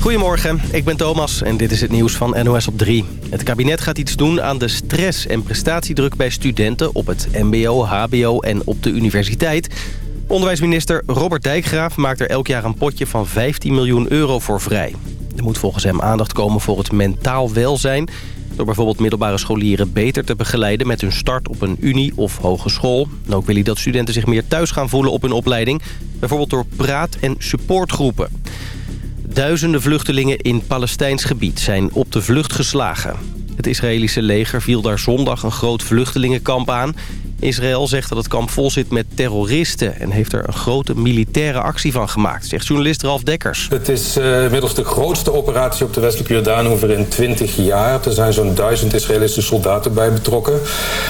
Goedemorgen, ik ben Thomas en dit is het nieuws van NOS op 3. Het kabinet gaat iets doen aan de stress en prestatiedruk bij studenten... op het mbo, hbo en op de universiteit. Onderwijsminister Robert Dijkgraaf maakt er elk jaar een potje van 15 miljoen euro voor vrij. Er moet volgens hem aandacht komen voor het mentaal welzijn... door bijvoorbeeld middelbare scholieren beter te begeleiden... met hun start op een unie of hogeschool. En ook wil hij dat studenten zich meer thuis gaan voelen op hun opleiding... bijvoorbeeld door praat- en supportgroepen. Duizenden vluchtelingen in Palestijns gebied zijn op de vlucht geslagen. Het Israëlische leger viel daar zondag een groot vluchtelingenkamp aan. Israël zegt dat het kamp vol zit met terroristen... en heeft er een grote militaire actie van gemaakt, zegt journalist Ralf Dekkers. Het is uh, inmiddels de grootste operatie op de westelijke Jordaanoever in 20 jaar. Er zijn zo'n duizend Israëlische soldaten bij betrokken.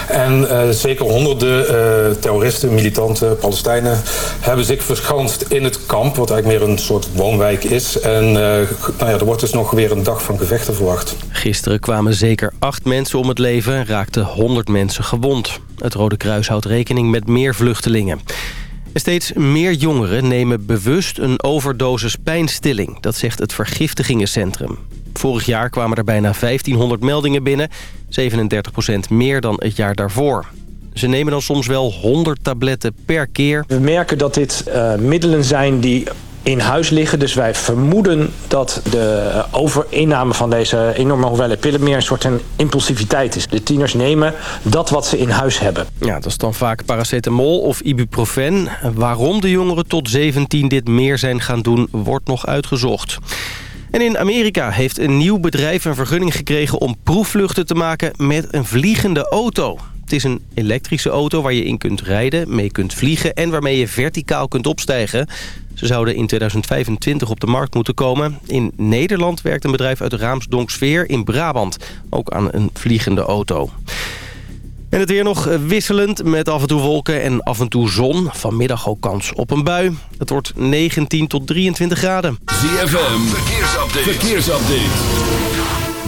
En uh, zeker honderden uh, terroristen, militanten, Palestijnen... hebben zich verschanst in het kamp, wat eigenlijk meer een soort woonwijk is. En nou ja, er wordt dus nog weer een dag van gevechten verwacht. Gisteren kwamen zeker acht mensen om het leven en raakten 100 mensen gewond. Het Rode Kruis houdt rekening met meer vluchtelingen. En steeds meer jongeren nemen bewust een overdosis pijnstilling. Dat zegt het Vergiftigingencentrum. Vorig jaar kwamen er bijna 1500 meldingen binnen. 37% meer dan het jaar daarvoor. Ze nemen dan soms wel 100 tabletten per keer. We merken dat dit uh, middelen zijn die in huis liggen. Dus wij vermoeden dat de overinname van deze enorme hoeveelheid pillen... meer een soort een impulsiviteit is. De tieners nemen dat wat ze in huis hebben. Ja, dat is dan vaak paracetamol of ibuprofen. Waarom de jongeren tot 17 dit meer zijn gaan doen, wordt nog uitgezocht. En in Amerika heeft een nieuw bedrijf een vergunning gekregen... om proefvluchten te maken met een vliegende auto. Het is een elektrische auto waar je in kunt rijden, mee kunt vliegen... en waarmee je verticaal kunt opstijgen. Ze zouden in 2025 op de markt moeten komen. In Nederland werkt een bedrijf uit Raamsdonksveer in Brabant. Ook aan een vliegende auto. En het weer nog wisselend met af en toe wolken en af en toe zon. Vanmiddag ook kans op een bui. Het wordt 19 tot 23 graden. ZFM, verkeersupdate. verkeersupdate.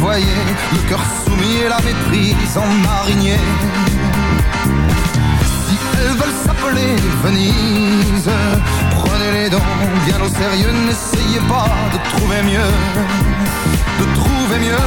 Voyez, le cœur soumis et la méprise en marinier. Si elles veulent s'appeler Venise, prenez les dents bien au sérieux. N'essayez pas de trouver mieux, de trouver mieux,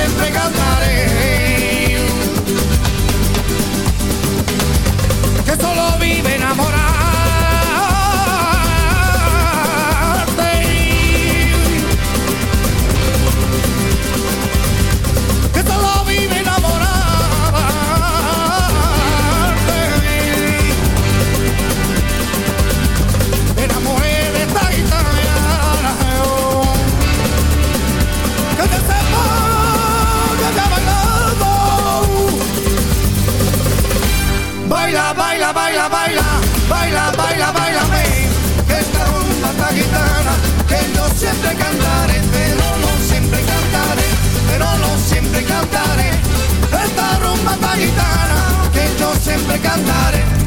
siempre cantaré. la gitana che io sempre cantare.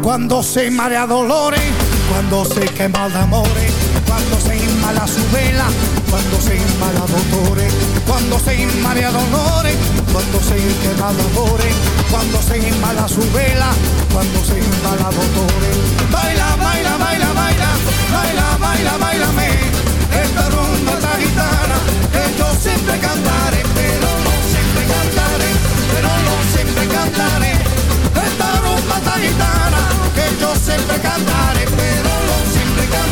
Quando sei in mare a dolore, quando sei che mal quando sei in mala su vela, quando sei in mala d'autore, quando sei in cuando se quema de amores, cuando se inmala su vela, cuando se inmala dolores. Baila, baila, baila, baila, baila, baila, bailame, esta rumba esta gitana, que yo siempre cantaré, pero no siempre cantaré, pero no siempre cantaré. Esta rumba esta gitana, que yo siempre cantaré, pero no siempre cantaré,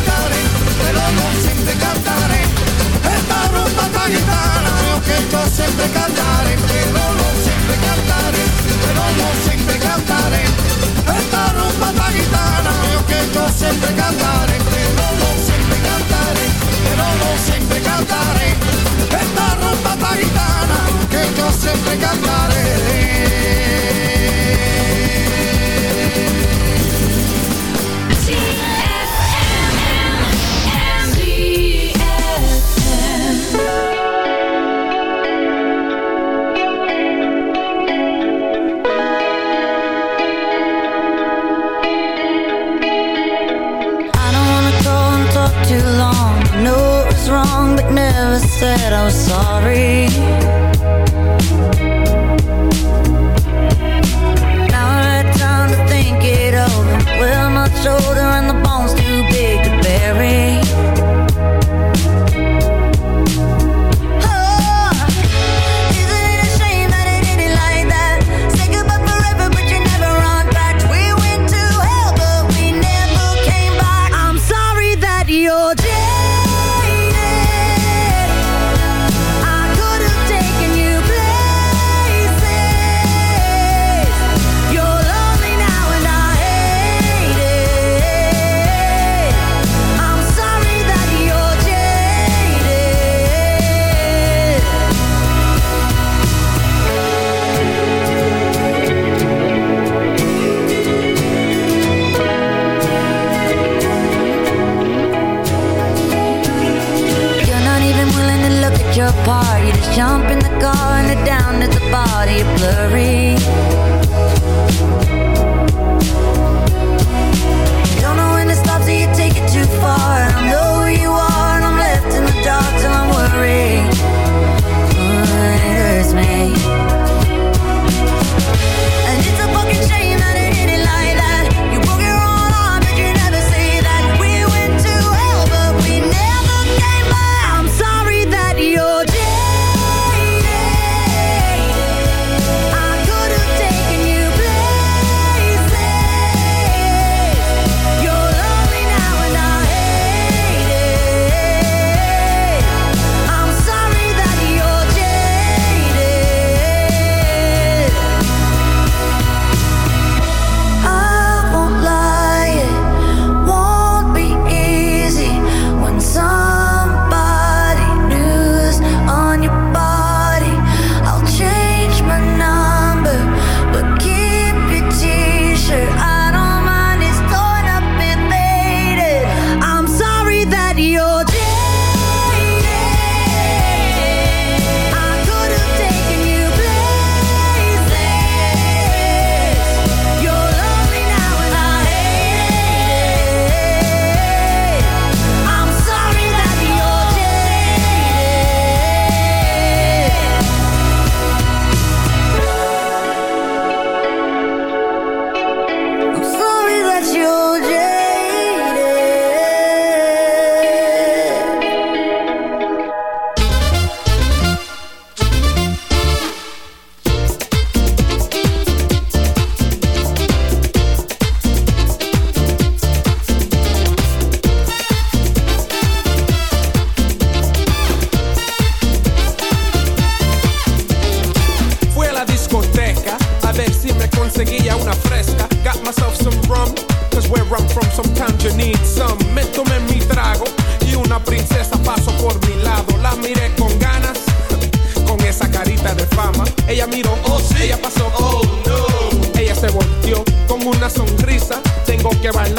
sorry. fresca. Got myself some rum, cause where I'm from sometimes you need some. Me tomé mi trago y una princesa pasó por mi lado. La miré con ganas, con esa carita de fama. Ella miró, oh sí, ella pasó, oh no. Ella se volteó con una sonrisa. Tengo que bailar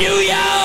New York!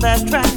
That track.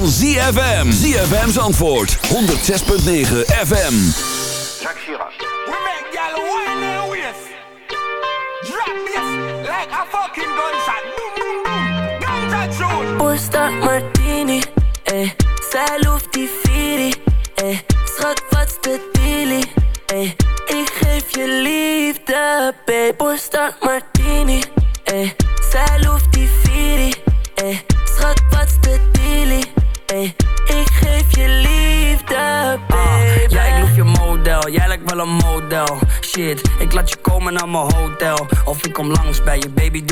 Van ZFM. ZFM's antwoord, 106.9 FM. Jacques Chirac. We make y'all wine and waist. Drop this like a fucking gunshot. Boom, boom, boom. Ganja tune. Oorstart martini, eh.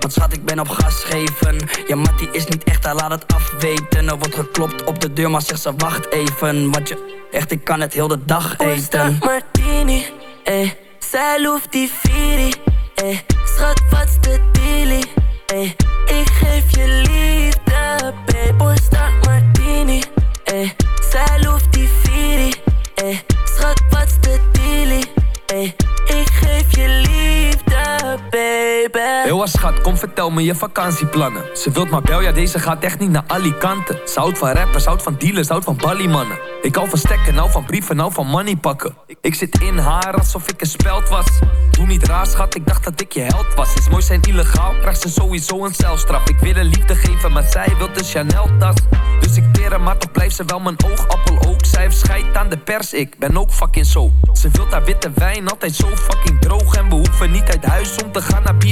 Want schat, ik ben op gas geven Ja, Mattie is niet echt, hij laat het afweten Er wordt geklopt op de deur, maar zegt ze wacht even Want je, echt, ik kan het heel de dag eten martini, eh. Zij loeft die Firi, eh. Schat, wat's de dealie, eh. Ik geef je liefde, babe. Oorstart martini, eh. Zij loeft die Firi, eh. Schat, wat's de Noah schat, kom vertel me je vakantieplannen. Ze wilt maar bel, ja deze gaat echt niet naar Alicante. Ze houdt van rappers, houdt van dealers, houdt van balliemannen. Ik hou van stekken, nou van brieven, nou van money pakken. Ik zit in haar alsof ik een speld was. Doe niet raar schat, ik dacht dat ik je held was. Is mooi zijn illegaal, krijgt ze sowieso een celstraf. Ik wil een liefde geven, maar zij wil een Chanel tas. Dus ik teren, maar toch blijft ze wel mijn oogappel ook. Zij heeft aan de pers, ik ben ook fucking zo. Ze wilt haar witte wijn, altijd zo fucking droog. En we hoeven niet uit huis om te gaan naar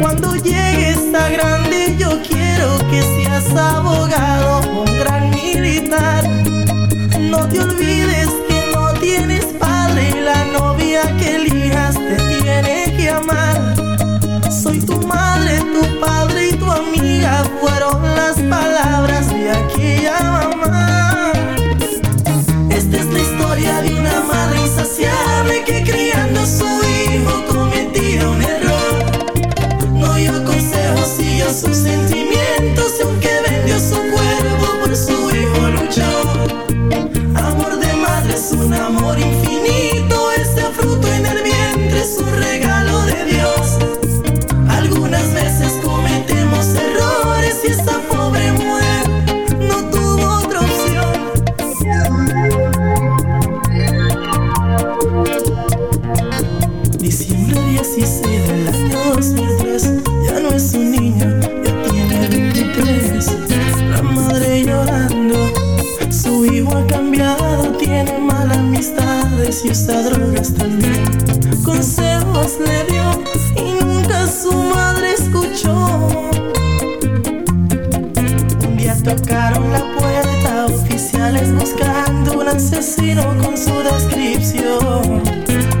Cuando llegues a grande yo quiero que seas abogado o un gran militar. No te olvides que no tienes padre y la novia que elijas te tiene que amar. Soy tu madre, tu padre y tu amiga fueron las palabras de aquella mamá. Esta es la historia de una madre sabe que criando a su hijo cometió un error. No yo aconsejo si yo sus sentimientos, aunque Tocaron la puerta, oficiales buscando un asesino con su descripción.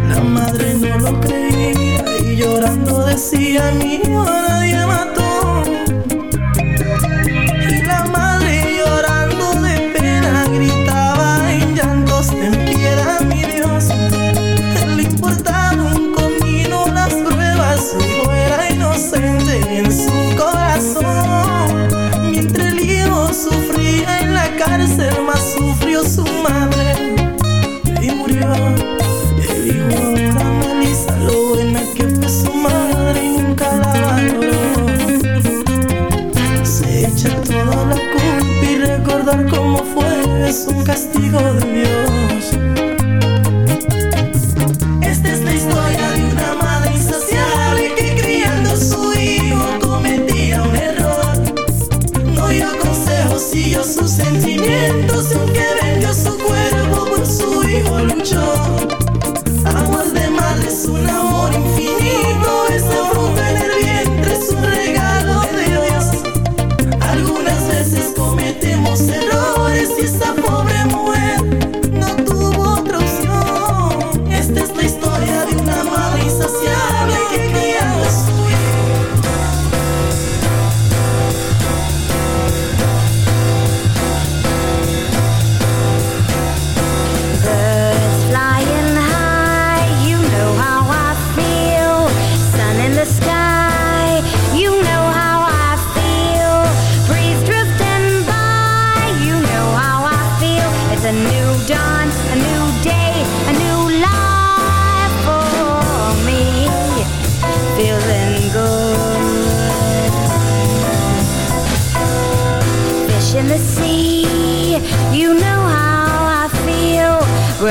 La madre no lo creía y llorando decía, mi hijo nadie mató. eres un castigo de Dios.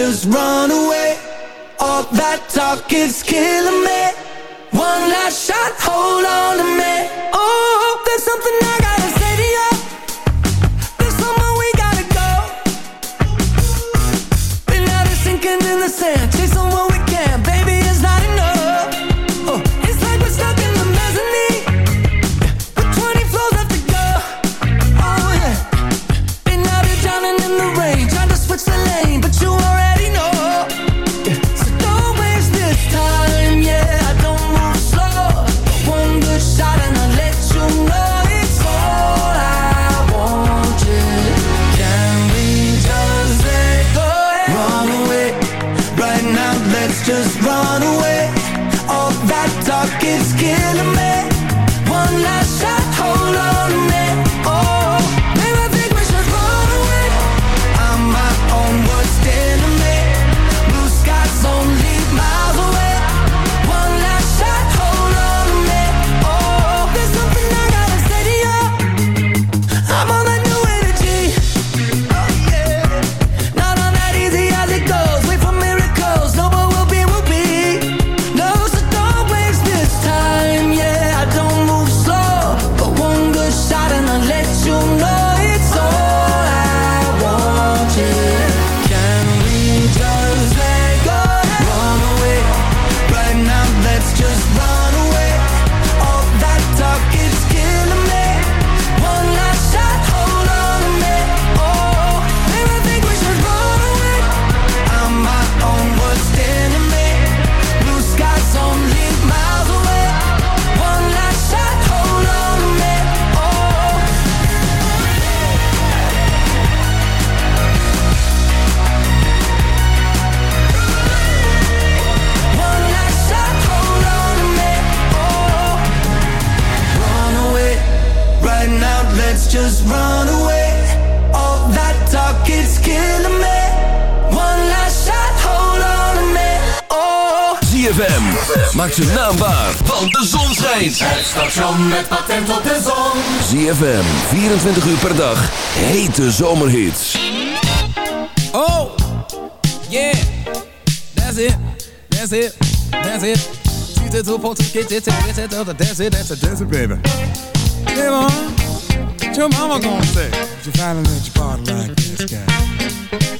just run away. All that talk is killing me. maakt zijn naam waar, want de zon schijnt. Het station met patent op de zon. ZFM, 24 uur per dag, hete zomerhits. Oh, yeah, that's it, that's it, that's it. She's the two to get it, get it, that's it, that's it, that's it, baby. Hey, mom, what your mama gonna say? You finally let your body like this guy.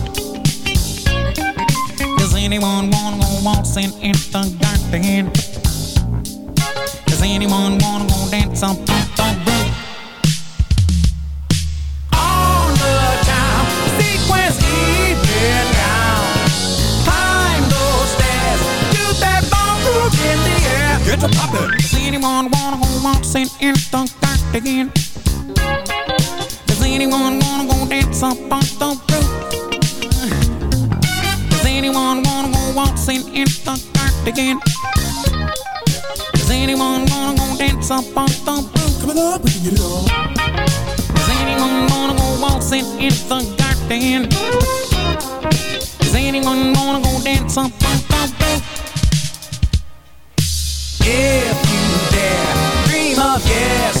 anyone wanna go waltzing in the garden? Does anyone wanna go dance up on the roof? All the time, sequence even now. Climb those stairs, do that bomb in the air. Get a puppet. Does anyone wanna go waltzing in the garden? Does anyone wanna go dance up on the roof? anyone wanna go waltzing in the dark again? Does anyone wanna go dance up on the roof? Coming up, bring you on. Does anyone wanna go waltzing in the garden? Does anyone wanna go dance up on the roof? If you dare, dream of yes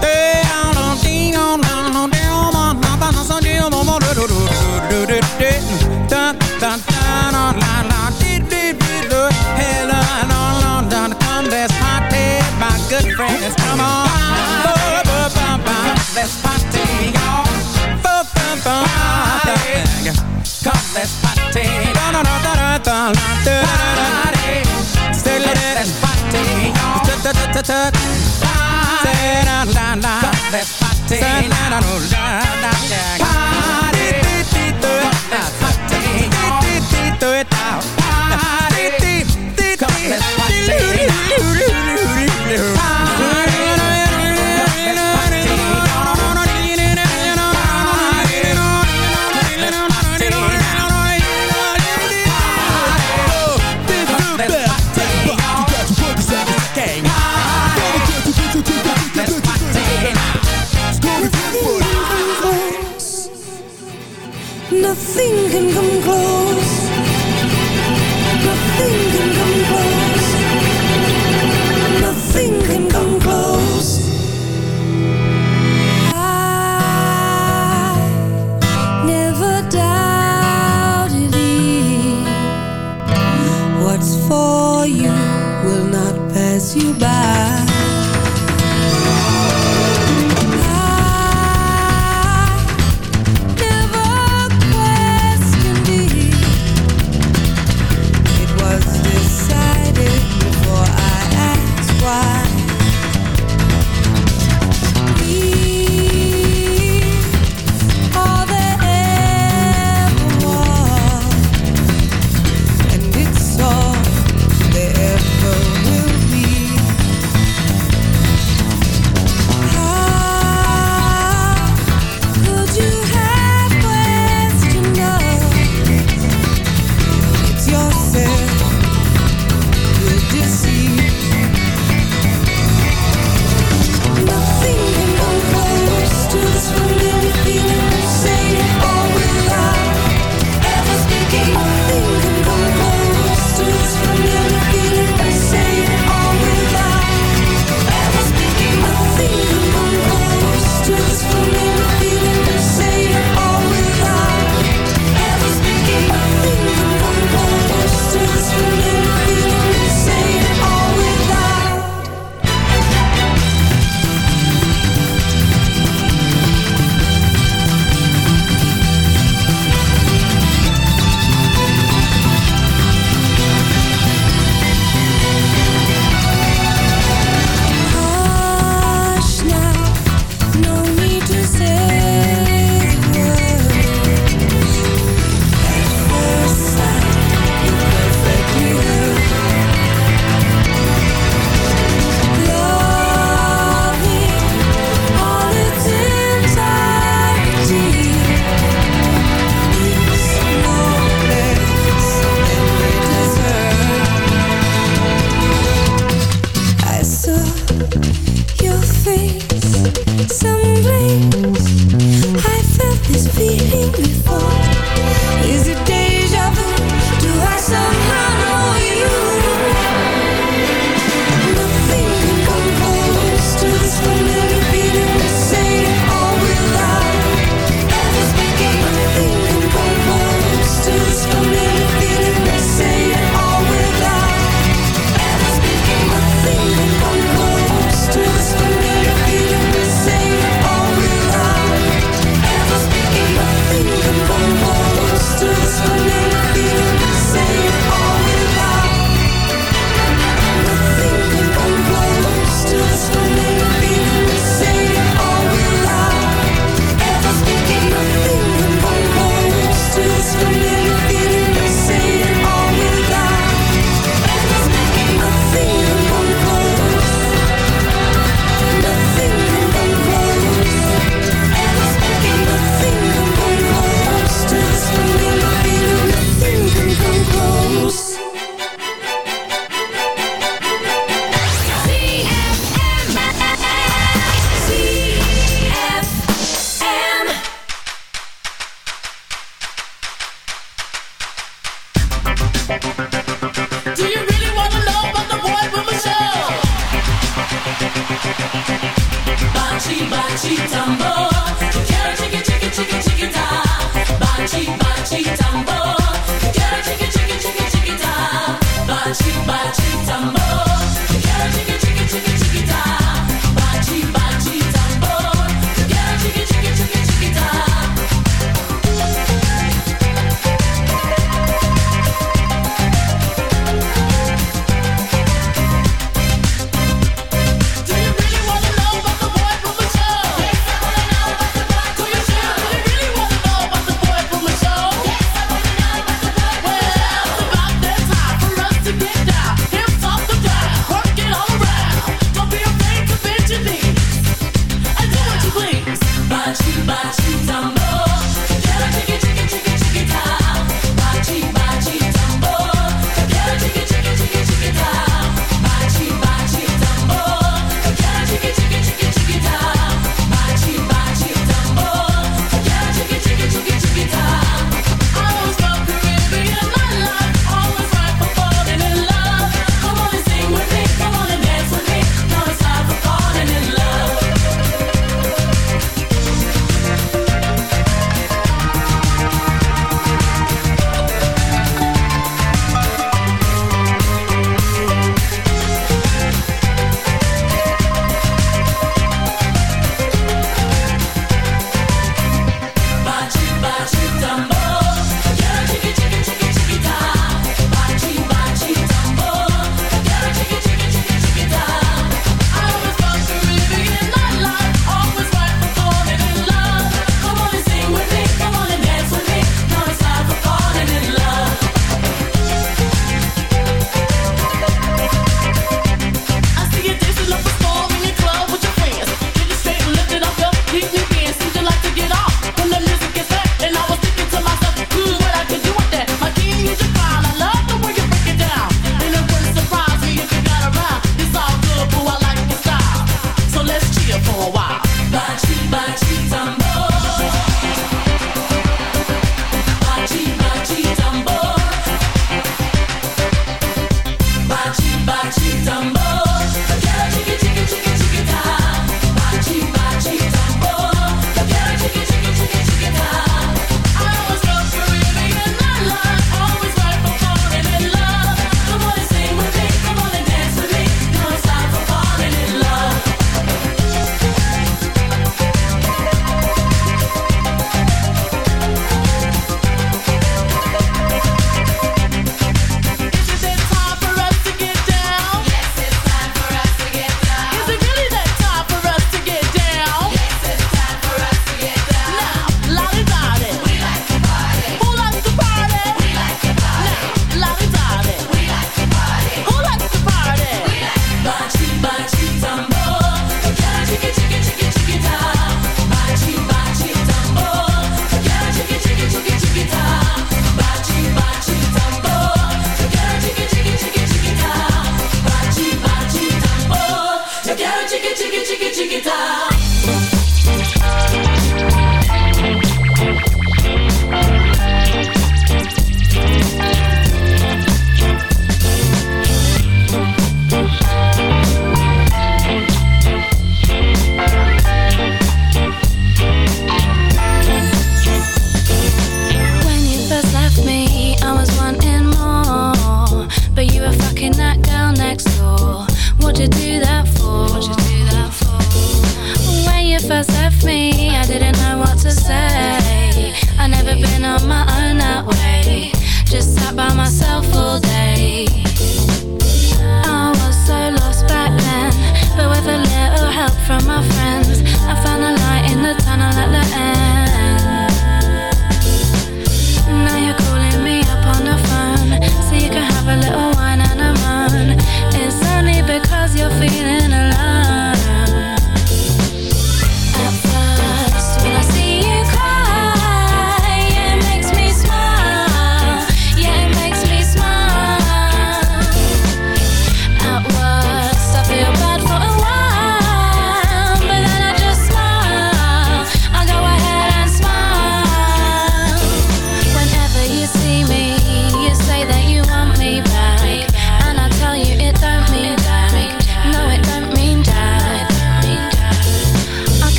Hey, I don't think on sonné au Let's party, my good friends. Come on, let's party, y'all. Come, let's party. Let's party, y'all. Let's party. Saturday night on a party.